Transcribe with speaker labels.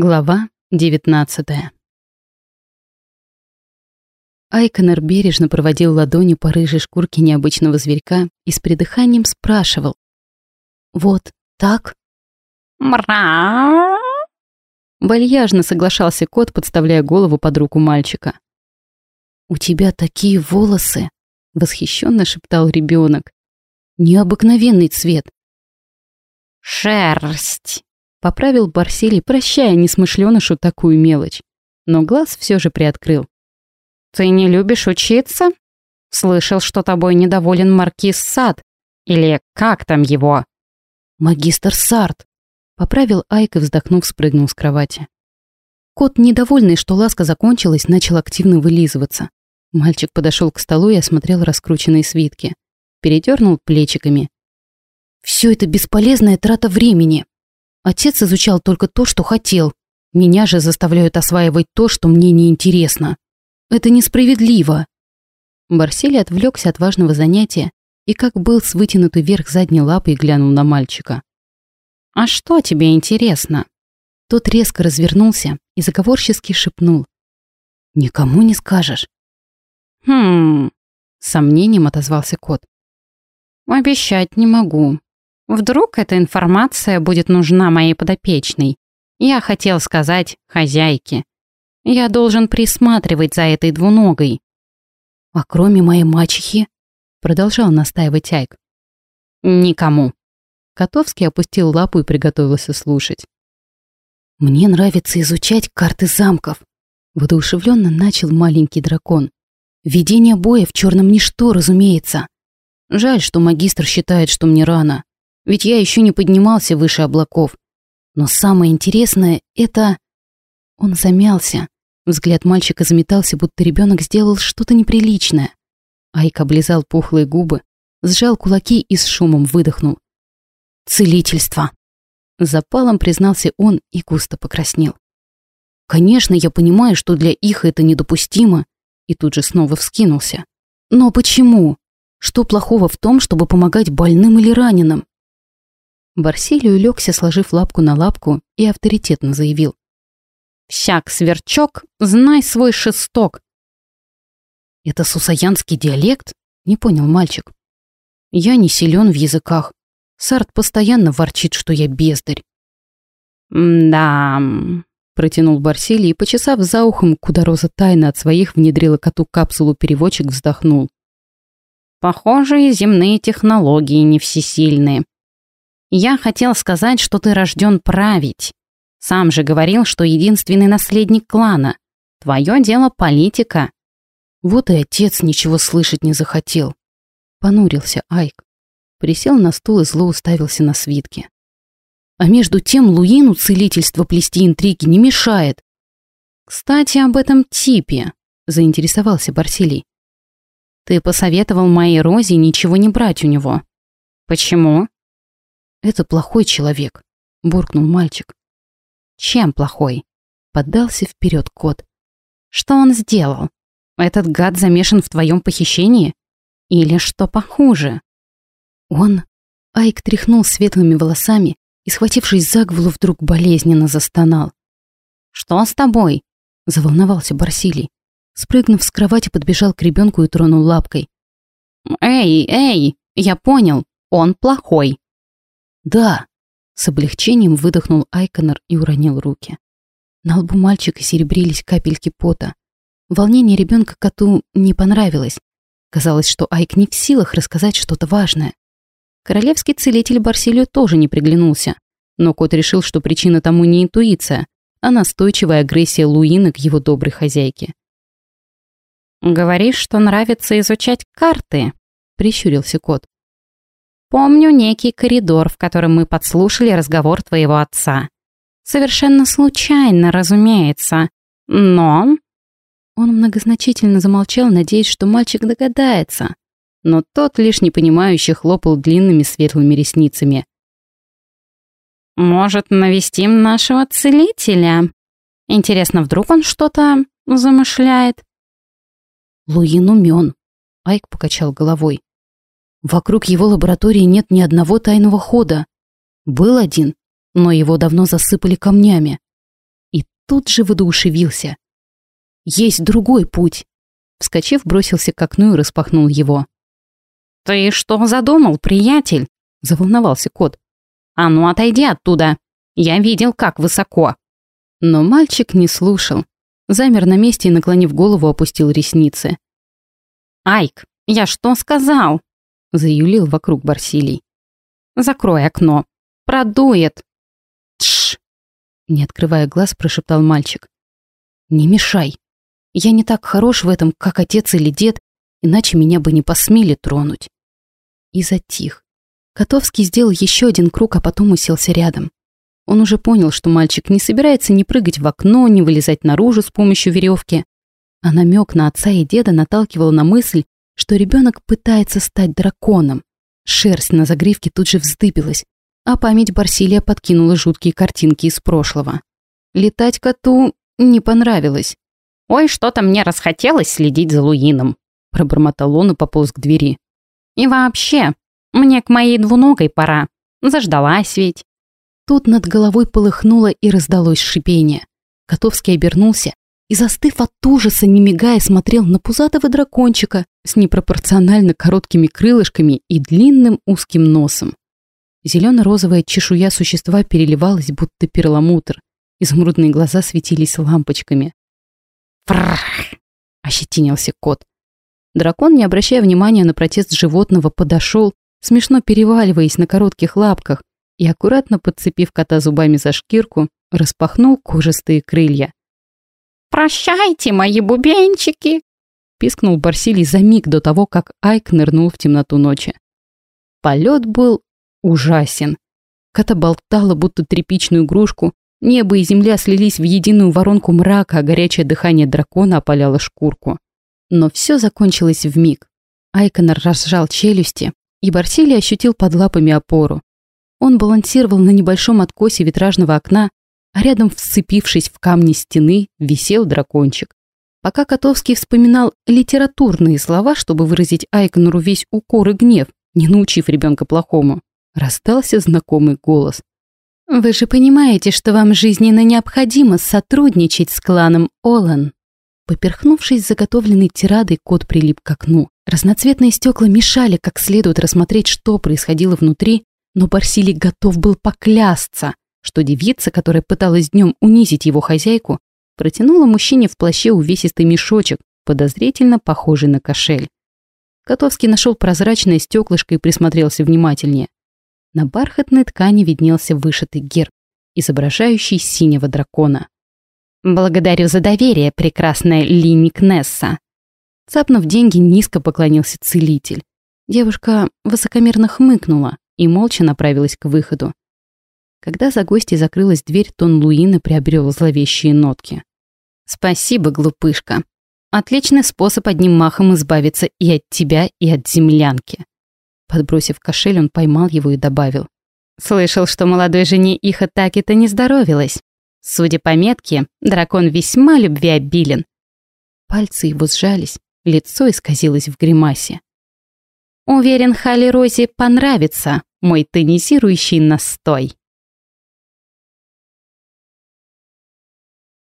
Speaker 1: Глава 19 Айконер бережно проводил ладонью по рыжей шкурке необычного зверька и с придыханием спрашивал. «Вот так?»
Speaker 2: «Мра!»
Speaker 1: Вальяжно соглашался кот, подставляя голову под руку мальчика. «У тебя такие волосы!» — восхищенно шептал ребенок. «Необыкновенный цвет!»
Speaker 2: «Шерсть!»
Speaker 1: Поправил Барсилий, прощая несмышленышу такую мелочь. Но глаз все же приоткрыл.
Speaker 2: «Ты не любишь учиться? Слышал, что тобой недоволен маркиз Сад. Или как там его?»
Speaker 1: «Магистр Сарт», — поправил Айк и, вздохнув, спрыгнул с кровати. Кот, недовольный, что ласка закончилась, начал активно вылизываться. Мальчик подошел к столу и осмотрел раскрученные свитки. Передернул плечиками. «Все это бесполезная трата времени», Отец изучал только то, что хотел. Меня же заставляют осваивать то, что мне неинтересно. Это несправедливо. Барсели отвлекся от важного занятия и как был с вытянутой вверх задней лапой глянул на мальчика.
Speaker 2: «А что тебе интересно?»
Speaker 1: Тот резко развернулся и заговорчески шепнул. «Никому не скажешь».
Speaker 2: «Хм...»
Speaker 1: — сомнением отозвался кот.
Speaker 2: «Обещать не могу. Вдруг эта информация будет нужна моей подопечной. Я хотел сказать хозяйке. Я должен присматривать за этой двуногой.
Speaker 1: А кроме моей мачехи, продолжал настаивать Айк.
Speaker 2: Никому.
Speaker 1: Котовский опустил лапу и приготовился слушать. Мне нравится изучать карты замков. Воодушевленно начал маленький дракон. Ведение боя в черном ничто, разумеется. Жаль, что магистр считает, что мне рано ведь я еще не поднимался выше облаков. Но самое интересное — это... Он замялся. Взгляд мальчика заметался, будто ребенок сделал что-то неприличное. Айк облизал пухлые губы, сжал кулаки и с шумом выдохнул. «Целительство!» Запалом признался он и густо покраснел. «Конечно, я понимаю, что для их это недопустимо», и тут же снова вскинулся. «Но почему? Что плохого в том, чтобы помогать больным или раненым? Барсилий улегся, сложив лапку на лапку, и авторитетно заявил.
Speaker 2: «Всяк сверчок, знай свой шесток!»
Speaker 1: «Это сусаянский диалект?» — не понял мальчик. «Я не силен в языках. Сарт постоянно ворчит, что я бездарь».
Speaker 2: «Да...»
Speaker 1: — протянул Барсилий и, почесав за ухом, куда Роза тайно от своих внедрила коту капсулу-переводчик, вздохнул.
Speaker 2: «Похоже, земные технологии не всесильные. Я хотел сказать, что ты рожден править. Сам же говорил, что единственный наследник клана. Твое дело политика.
Speaker 1: Вот и отец ничего слышать не захотел. Понурился Айк. Присел на стул и зло уставился на свитки. А между тем Луину целительство плести интриги не мешает.
Speaker 2: Кстати, об этом типе, заинтересовался Барсилий. Ты посоветовал моей Розе ничего не брать у него. Почему?
Speaker 1: «Это плохой человек», — буркнул мальчик.
Speaker 2: «Чем плохой?»
Speaker 1: — поддался вперед кот.
Speaker 2: «Что он сделал? Этот гад замешан в твоем похищении? Или что похуже?»
Speaker 1: Он... Айк тряхнул светлыми волосами и, схватившись за голову, вдруг болезненно застонал.
Speaker 2: «Что с тобой?»
Speaker 1: — заволновался Барсилий. Спрыгнув с кровати, подбежал к ребенку и тронул лапкой.
Speaker 2: «Эй, эй, я понял, он плохой.
Speaker 1: «Да!» — с облегчением выдохнул Айконор и уронил руки. На лбу мальчика серебрились капельки пота. Волнение ребенка коту не понравилось. Казалось, что Айк не в силах рассказать что-то важное. Королевский целитель Барсилию тоже не приглянулся, но кот решил, что причина тому не интуиция, а настойчивая агрессия Луины к его доброй хозяйке.
Speaker 2: «Говоришь, что нравится изучать карты?» — прищурился кот. Помню некий коридор, в котором мы подслушали разговор твоего отца. Совершенно случайно, разумеется. Но...»
Speaker 1: Он многозначительно замолчал, надеясь, что мальчик догадается. Но тот лишь непонимающе хлопал длинными светлыми ресницами.
Speaker 2: «Может, навестим нашего целителя? Интересно, вдруг он что-то замышляет?»
Speaker 1: «Луин умен», — Айк покачал головой. Вокруг его лаборатории нет ни одного тайного хода. Был один, но его давно засыпали камнями. тут же воодушевился. Есть другой путь. Вскочив, бросился к окну и распахнул его.
Speaker 2: «Ты что задумал, приятель?» — заволновался кот. «А ну, отойди оттуда! Я видел, как высоко!»
Speaker 1: Но мальчик не слушал. Замер на месте и, наклонив голову, опустил ресницы.
Speaker 2: «Айк, я что сказал?» — заюлил вокруг Барсилий. «Закрой окно. Продует!»
Speaker 1: «Тш!» — не открывая глаз, прошептал мальчик. «Не мешай. Я не так хорош в этом, как отец или дед, иначе меня бы не посмели тронуть». И затих. Котовский сделал еще один круг, а потом уселся рядом. Он уже понял, что мальчик не собирается ни прыгать в окно, ни вылезать наружу с помощью веревки. А намек на отца и деда наталкивал на мысль, что ребенок пытается стать драконом. Шерсть на загривке тут же вздыбилась, а память Барсилия подкинула жуткие картинки из прошлого. Летать коту не понравилось.
Speaker 2: «Ой, что-то мне расхотелось следить за Луином», — пробормотал он и пополз к двери. «И вообще, мне к моей двуногой пора. Заждалась ведь».
Speaker 1: Тут над головой полыхнуло и раздалось шипение. Котовский обернулся и, застыв от ужаса, не мигая, смотрел на пузатого дракончика с непропорционально короткими крылышками и длинным узким носом. Зелено-розовая чешуя существа переливалась, будто перламутр. Изумрудные глаза светились лампочками.
Speaker 2: «Фрррр!»
Speaker 1: — ощетинился кот. Дракон, не обращая внимания на протест животного, подошел, смешно переваливаясь на коротких лапках, и, аккуратно подцепив кота зубами за шкирку, распахнул кожистые крылья.
Speaker 2: «Прощайте, мои бубенчики!»
Speaker 1: пискнул Барсилий за миг до того, как Айк нырнул в темноту ночи. Полет был ужасен. Кота болтала, будто тряпичную игрушку, небо и земля слились в единую воронку мрака, а горячее дыхание дракона опаляло шкурку. Но все закончилось в миг. Айконор разжал челюсти, и Барсилий ощутил под лапами опору. Он балансировал на небольшом откосе витражного окна, а рядом, вцепившись в камни стены, висел дракончик. Пока Котовский вспоминал литературные слова, чтобы выразить Айконору весь укор и гнев, не научив ребенка плохому, раздался знакомый голос. «Вы же понимаете, что вам жизненно необходимо сотрудничать с кланом Олан». Поперхнувшись заготовленной тирадой, кот прилип к окну. Разноцветные стекла мешали как следует рассмотреть, что происходило внутри, но Барсилий готов был поклясться, что девица, которая пыталась днем унизить его хозяйку, протянула мужчине в плаще увесистый мешочек, подозрительно похожий на кошель. Котовский нашел прозрачное стеклышко и присмотрелся внимательнее. На бархатной ткани виднелся вышитый герб, изображающий синего дракона.
Speaker 2: «Благодарю за доверие, прекрасная Лини Кнесса!»
Speaker 1: Цапнув деньги, низко поклонился целитель. Девушка высокомерно хмыкнула и молча направилась к выходу. Когда за гостьей закрылась дверь, тон Луины приобрел зловещие нотки. «Спасибо, глупышка. Отличный способ одним махом избавиться и от тебя, и от землянки». Подбросив кошель, он поймал его и добавил. «Слышал, что молодой жене их атаки-то не здоровилась. Судя по метке, дракон весьма любвеобилен. Пальцы его сжались, лицо исказилось в гримасе. Уверен, Халли Розе понравится мой тонизирующий настой.